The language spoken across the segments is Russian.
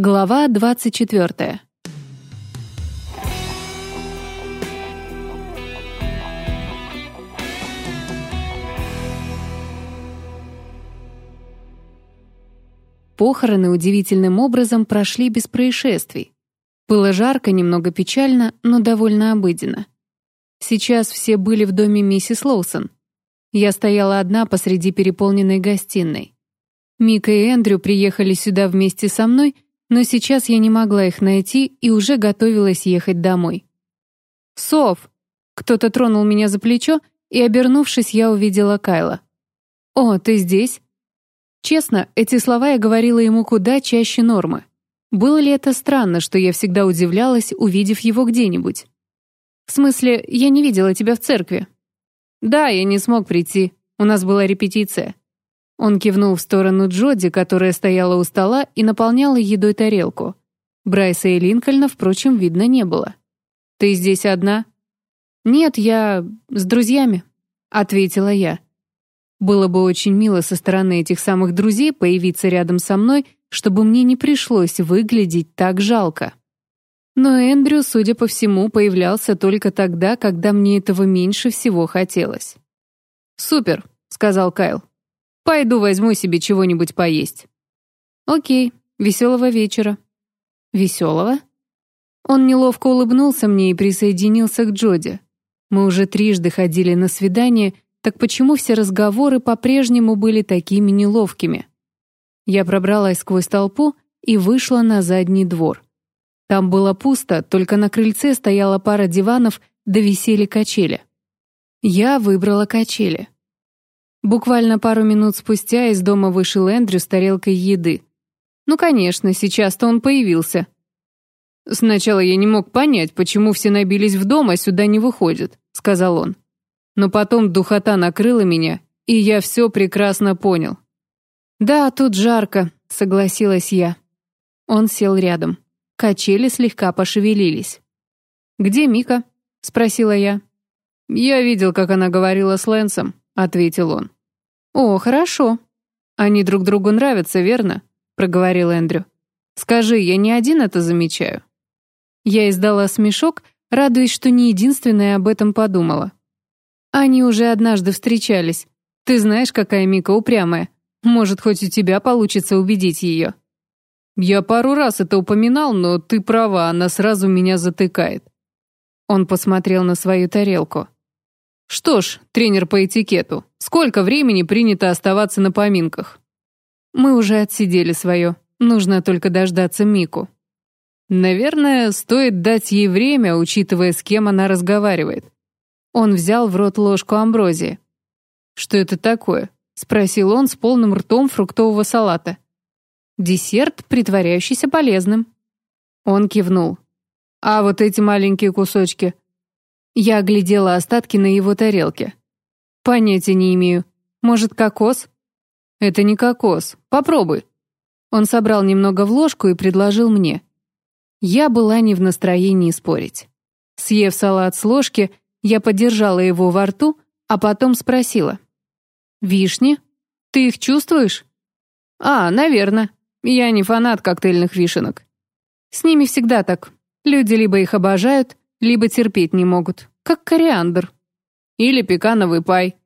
Глава 24. Похороны удивительным образом прошли без происшествий. Было жарко, немного печально, но довольно обыденно. Сейчас все были в доме миссис Лоусон. Я стояла одна посреди переполненной гостиной. Мика и Эндрю приехали сюда вместе со мной — но сейчас я не могла их найти и уже готовилась ехать домой. «Сов!» Кто-то тронул меня за плечо, и, обернувшись, я увидела Кайла. «О, ты здесь?» Честно, эти слова я говорила ему куда чаще нормы. Было ли это странно, что я всегда удивлялась, увидев его где-нибудь? В смысле, я не видела тебя в церкви. Да, я не смог прийти. У нас была репетиция. Он кивнул в сторону Джоди, которая стояла у стола и наполняла едой тарелку. Брайса и Линкольна, впрочем, видно не было. «Ты здесь одна?» «Нет, я с друзьями», — ответила я. Было бы очень мило со стороны этих самых друзей появиться рядом со мной, чтобы мне не пришлось выглядеть так жалко. Но Эндрю, судя по всему, появлялся только тогда, когда мне этого меньше всего хотелось. «Супер», — сказал Кайл. Пойду возьму себе чего-нибудь поесть». «Окей, веселого вечера». «Веселого?» Он неловко улыбнулся мне и присоединился к Джоди. Мы уже трижды ходили на свидание, так почему все разговоры по-прежнему были такими неловкими? Я пробралась сквозь толпу и вышла на задний двор. Там было пусто, только на крыльце стояла пара диванов, да висели качели. Я выбрала качели. Буквально пару минут спустя из дома вышел Эндрю с тарелкой еды. Ну, конечно, сейчас-то он появился. «Сначала я не мог понять, почему все набились в дом, а сюда не выходят», — сказал он. Но потом духота накрыла меня, и я все прекрасно понял. «Да, тут жарко», — согласилась я. Он сел рядом. Качели слегка пошевелились. «Где Мика?» — спросила я. «Я видел, как она говорила с Лэнсом», ответил он. «О, хорошо. Они друг другу нравятся, верно?» проговорил Эндрю. «Скажи, я не один это замечаю?» Я издала смешок, радуясь, что не единственная об этом подумала. Они уже однажды встречались. Ты знаешь, какая Мика упрямая. Может, хоть у тебя получится убедить ее. Я пару раз это упоминал, но ты права, она сразу меня затыкает. Он посмотрел на свою тарелку. Что ж, тренер по этикету, сколько времени принято оставаться на поминках? Мы уже отсидели свое. Нужно только дождаться Мику. Наверное, стоит дать ей время, учитывая, с кем она разговаривает. Он взял в рот ложку амброзии. «Что это такое?» — спросил он с полным ртом фруктового салата. «Десерт, притворяющийся полезным». Он кивнул. «А вот эти маленькие кусочки я оглядела остатки на его тарелке. Понятия не имею. Может, кокос? Это не кокос. Попробуй. Он собрал немного в ложку и предложил мне. Я была не в настроении спорить. Съев салат с ложки, я подержала его во рту, а потом спросила. «Вишни? Ты их чувствуешь?» «А, наверное. Я не фанат коктейльных вишенок. С ними всегда так. Люди либо их обожают, либо терпеть не могут, как кориандр. Или пекановый пай.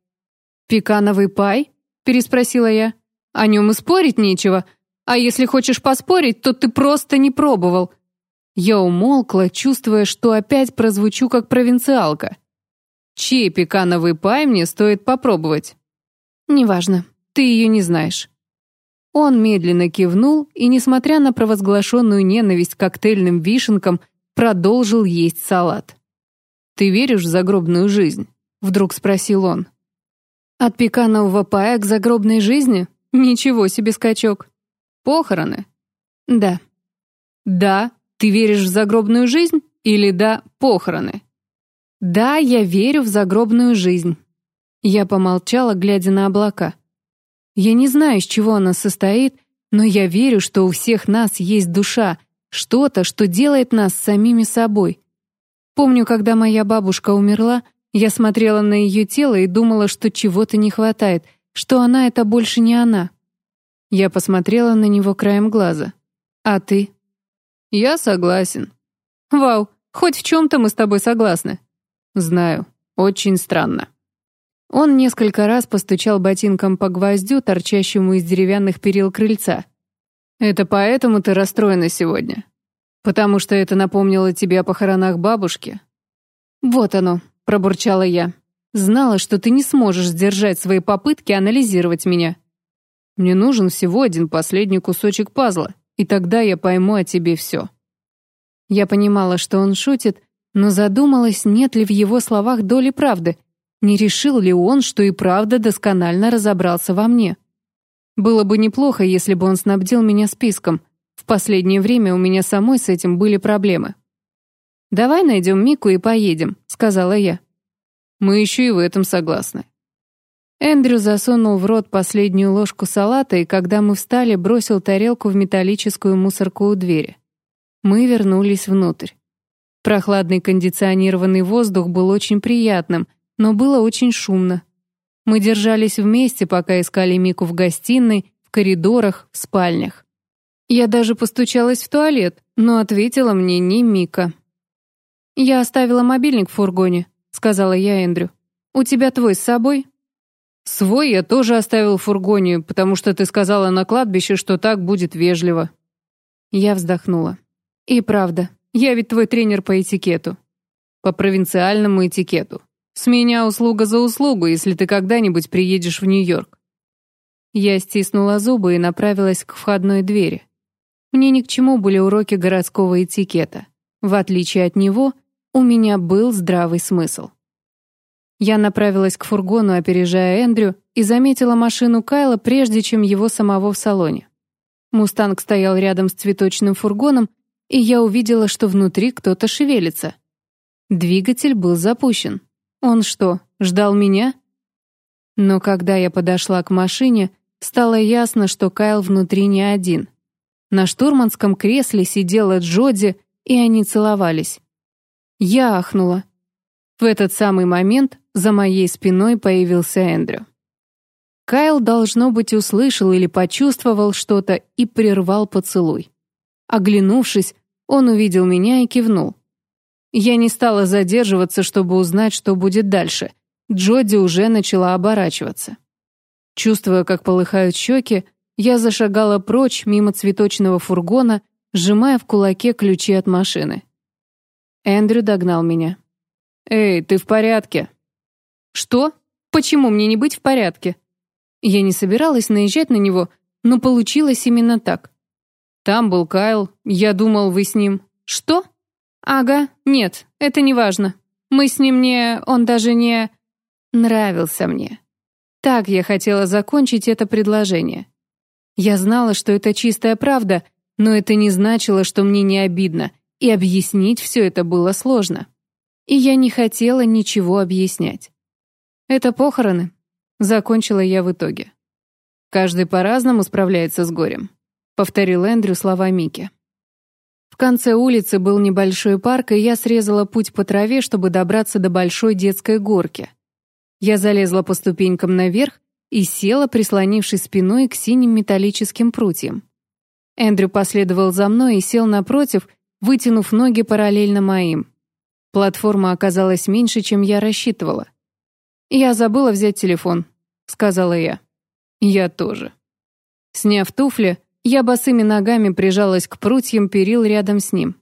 «Пекановый пай?» — переспросила я. «О нем и спорить нечего. А если хочешь поспорить, то ты просто не пробовал». Я умолкла, чувствуя, что опять прозвучу как провинциалка. Чей пекановый пай мне стоит попробовать? Неважно, ты ее не знаешь. Он медленно кивнул и, несмотря на провозглашенную ненависть к коктейльным вишенкам, продолжил есть салат. «Ты веришь в загробную жизнь?» — вдруг спросил он. «От пеканового пая к загробной жизни? Ничего себе скачок. Похороны?» «Да». «Да, ты веришь в загробную жизнь?» Или «да, похороны?» «Да, я верю в загробную жизнь». Я помолчала, глядя на облака. Я не знаю, из чего она состоит, но я верю, что у всех нас есть душа — что-то, что делает нас самими собой. Помню, когда моя бабушка умерла, я смотрела на ее тело и думала, что чего-то не хватает, что она — это больше не она. Я посмотрела на него краем глаза. «А ты?» «Я согласен». «Вау, хоть в чем-то мы с тобой согласны». «Знаю, очень странно». Он несколько раз постучал ботинком по гвоздю, торчащему из деревянных перил крыльца. «Это поэтому ты расстроена сегодня? Потому что это напомнило тебе о похоронах бабушки?» «Вот оно», — пробурчала я. «Знала, что ты не сможешь сдержать свои попытки анализировать меня. Мне нужен всего один последний кусочек пазла, и тогда я пойму о тебе все». Я понимала, что он шутит, но задумалась, нет ли в его словах доли правды — не решил ли он, что и правда досконально разобрался во мне? Было бы неплохо, если бы он снабдил меня списком. В последнее время у меня самой с этим были проблемы. «Давай найдем Мику и поедем», — сказала я. «Мы еще и в этом согласны». Эндрю засунул в рот последнюю ложку салата и, когда мы встали, бросил тарелку в металлическую мусорку у двери. Мы вернулись внутрь. Прохладный кондиционированный воздух был очень приятным — но было очень шумно. Мы держались вместе, пока искали Мику в гостиной, в коридорах, в спальнях. Я даже постучалась в туалет, но ответила мне не Мика. «Я оставила мобильник в фургоне», — сказала я Эндрю. «У тебя твой с собой?» «Свой я тоже оставил в фургоне, потому что ты сказала на кладбище, что так будет вежливо». Я вздохнула. «И правда, я ведь твой тренер по этикету. По провинциальному этикету. С меня услуга за услугу, если ты когда-нибудь приедешь в Нью-Йорк. Я стиснула зубы и направилась к входной двери. Мне ни к чему были уроки городского этикета. В отличие от него, у меня был здравый смысл. Я направилась к фургону, опережая Эндрю, и заметила машину Кайла, прежде чем его самого в салоне. Мустанг стоял рядом с цветочным фургоном, и я увидела, что внутри кто-то шевелится. Двигатель был запущен. Он что, ждал меня? Но когда я подошла к машине, стало ясно, что Кайл внутри не один. На штурманском кресле сидела Джоди, и они целовались. Я ахнула. В этот самый момент за моей спиной появился Эндрю. Кайл, должно быть, услышал или почувствовал что-то и прервал поцелуй. Оглянувшись, он увидел меня и кивнул. Я не стала задерживаться, чтобы узнать, что будет дальше. Джоди уже начала оборачиваться. Чувствуя, как полыхают щеки, я зашагала прочь мимо цветочного фургона, сжимая в кулаке ключи от машины. Эндрю догнал меня. «Эй, ты в порядке?» «Что? Почему мне не быть в порядке?» Я не собиралась наезжать на него, но получилось именно так. «Там был Кайл, я думал, вы с ним...» «Что?» «Ага, нет, это не важно. Мы с ним не... он даже не... нравился мне». Так я хотела закончить это предложение. Я знала, что это чистая правда, но это не значило, что мне не обидно, и объяснить все это было сложно. И я не хотела ничего объяснять. «Это похороны», — закончила я в итоге. «Каждый по-разному справляется с горем», — повторил Эндрю слова Мики. В конце улицы был небольшой парк, и я срезала путь по траве, чтобы добраться до большой детской горки. Я залезла по ступенькам наверх и села, прислонившись спиной к синим металлическим прутьям. Эндрю последовал за мной и сел напротив, вытянув ноги параллельно моим. Платформа оказалась меньше, чем я рассчитывала. «Я забыла взять телефон», — сказала я. «Я тоже». Сняв туфли, я босыми ногами прижалась к прутьям перил рядом с ним.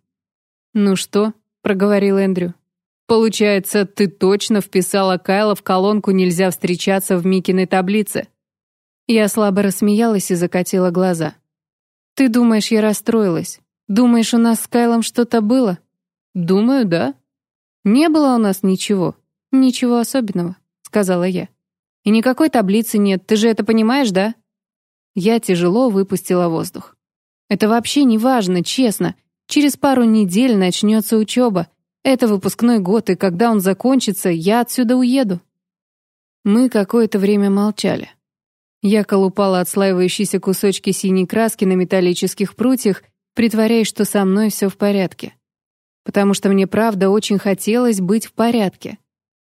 «Ну что?» — проговорил Эндрю. «Получается, ты точно вписала Кайла в колонку «Нельзя встречаться» в Микиной таблице?» Я слабо рассмеялась и закатила глаза. «Ты думаешь, я расстроилась? Думаешь, у нас с Кайлом что-то было?» «Думаю, да». «Не было у нас ничего. Ничего особенного», — сказала я. «И никакой таблицы нет, ты же это понимаешь, да?» Я тяжело выпустила воздух. Это вообще не важно, честно. Через пару недель начнется учеба. Это выпускной год, и когда он закончится, я отсюда уеду. Мы какое-то время молчали. Я колупала отслаивающиеся кусочки синей краски на металлических прутьях, притворяясь, что со мной все в порядке. Потому что мне правда очень хотелось быть в порядке.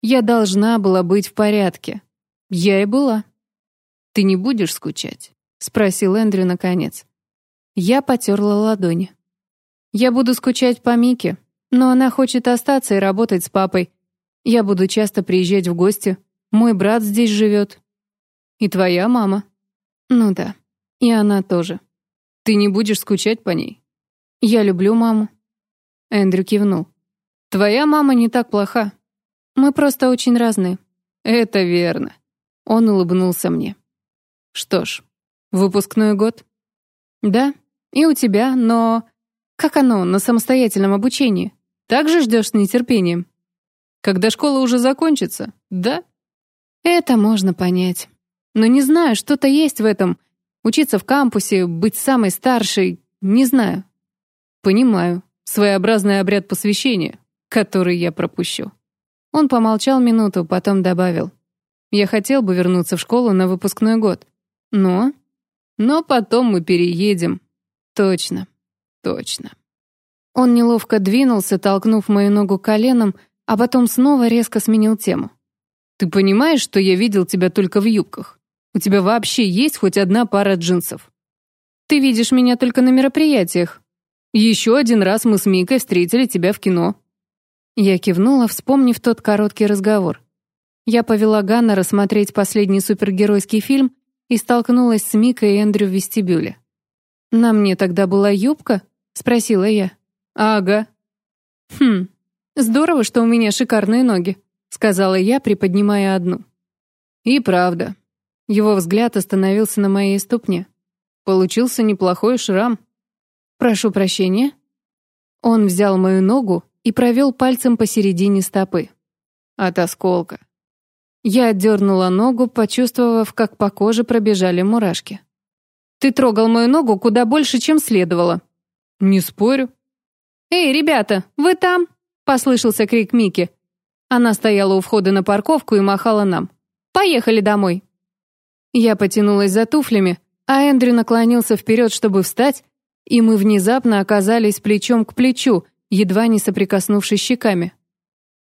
Я должна была быть в порядке. Я и была. Ты не будешь скучать? — спросил Эндрю наконец. Я потерла ладони. Я буду скучать по Мике, но она хочет остаться и работать с папой. Я буду часто приезжать в гости. Мой брат здесь живет. И твоя мама. Ну да, и она тоже. Ты не будешь скучать по ней? Я люблю маму. Эндрю кивнул. Твоя мама не так плоха. Мы просто очень разные. Это верно. Он улыбнулся мне. Что ж, выпускной год? Да, и у тебя, но... Как оно на самостоятельном обучении? Также ждешь с нетерпением? Когда школа уже закончится, да? Это можно понять. Но не знаю, что-то есть в этом. Учиться в кампусе, быть самой старшей, не знаю. Понимаю. Своеобразный обряд посвящения, который я пропущу. Он помолчал минуту, потом добавил. Я хотел бы вернуться в школу на выпускной год. Но... Но потом мы переедем. Точно. Точно. Он неловко двинулся, толкнув мою ногу коленом, а потом снова резко сменил тему. «Ты понимаешь, что я видел тебя только в юбках? У тебя вообще есть хоть одна пара джинсов? Ты видишь меня только на мероприятиях. Еще один раз мы с Микой встретили тебя в кино». Я кивнула, вспомнив тот короткий разговор. Я повела Ганна рассмотреть последний супергеройский фильм и столкнулась с Микой и Эндрю в вестибюле. «На мне тогда была юбка?» — спросила я. «Ага». «Хм, здорово, что у меня шикарные ноги», — сказала я, приподнимая одну. «И правда». Его взгляд остановился на моей ступне. Получился неплохой шрам. «Прошу прощения». Он взял мою ногу и провел пальцем посередине стопы. От осколка. Я отдернула ногу, почувствовав, как по коже пробежали мурашки. «Ты трогал мою ногу куда больше, чем следовало». «Не спорю». «Эй, ребята, вы там?» — послышался крик Мики. Она стояла у входа на парковку и махала нам. «Поехали домой». Я потянулась за туфлями, а Эндрю наклонился вперед, чтобы встать, и мы внезапно оказались плечом к плечу, едва не соприкоснувшись щеками.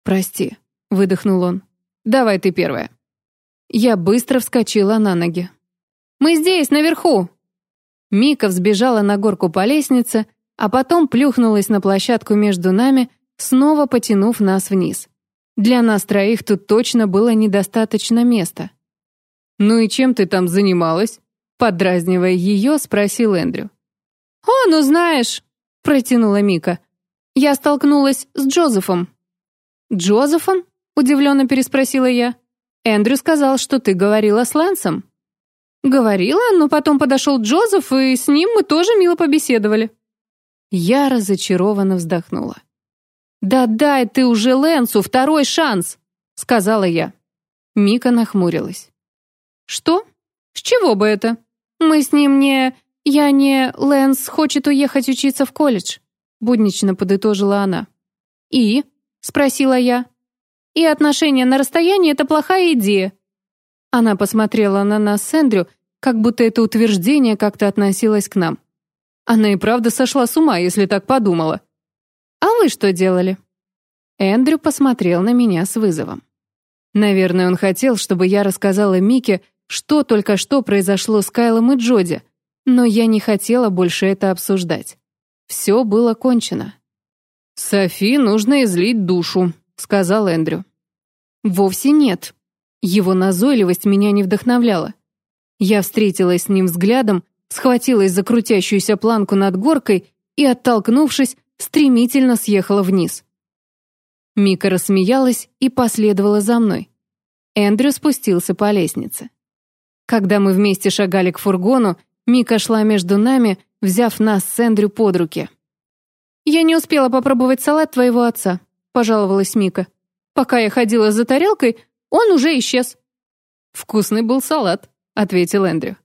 «Прости», — выдохнул он. «Давай ты первая». Я быстро вскочила на ноги. «Мы здесь, наверху!» Мика взбежала на горку по лестнице, а потом плюхнулась на площадку между нами, снова потянув нас вниз. Для нас троих тут точно было недостаточно места. «Ну и чем ты там занималась?» Подразнивая ее, спросил Эндрю. «О, ну знаешь», — протянула Мика. «Я столкнулась с Джозефом». «Джозефом?» — удивленно переспросила я. «Эндрю сказал, что ты говорила с Лэнсом». «Говорила, но потом подошел Джозеф, и с ним мы тоже мило побеседовали». Я разочарованно вздохнула. «Да дай ты уже Лэнсу второй шанс!» — сказала я. Мика нахмурилась. «Что? С чего бы это? Мы с ним не... Я не... Лэнс хочет уехать учиться в колледж», — буднично подытожила она. «И?» — спросила я. «И отношения на расстоянии — это плохая идея». Она посмотрела на нас с Эндрю, как будто это утверждение как-то относилось к нам. Она и правда сошла с ума, если так подумала. «А вы что делали?» Эндрю посмотрел на меня с вызовом. Наверное, он хотел, чтобы я рассказала Мике, что только что произошло с Кайлом и Джоди, но я не хотела больше это обсуждать. Все было кончено. «Софи нужно излить душу», — сказал Эндрю. «Вовсе нет». Его назойливость меня не вдохновляла. Я встретилась с ним взглядом, схватилась за крутящуюся планку над горкой и, оттолкнувшись, стремительно съехала вниз. Мика рассмеялась и последовала за мной. Эндрю спустился по лестнице. Когда мы вместе шагали к фургону, Мика шла между нами, взяв нас с Эндрю под руки. «Я не успела попробовать салат твоего отца», — пожаловалась Мика. «Пока я ходила за тарелкой, он уже исчез». «Вкусный был салат», — ответил Эндрю.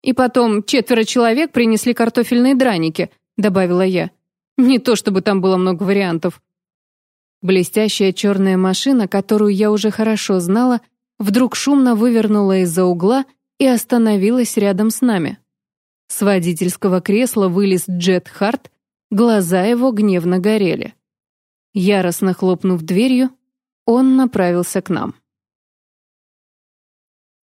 «И потом четверо человек принесли картофельные драники», — добавила я. «Не то чтобы там было много вариантов». Блестящая черная машина, которую я уже хорошо знала, вдруг шумно вывернула из-за угла и остановилась рядом с нами. С водительского кресла вылез Джет Харт, глаза его гневно горели. Яростно хлопнув дверью, он направился к нам.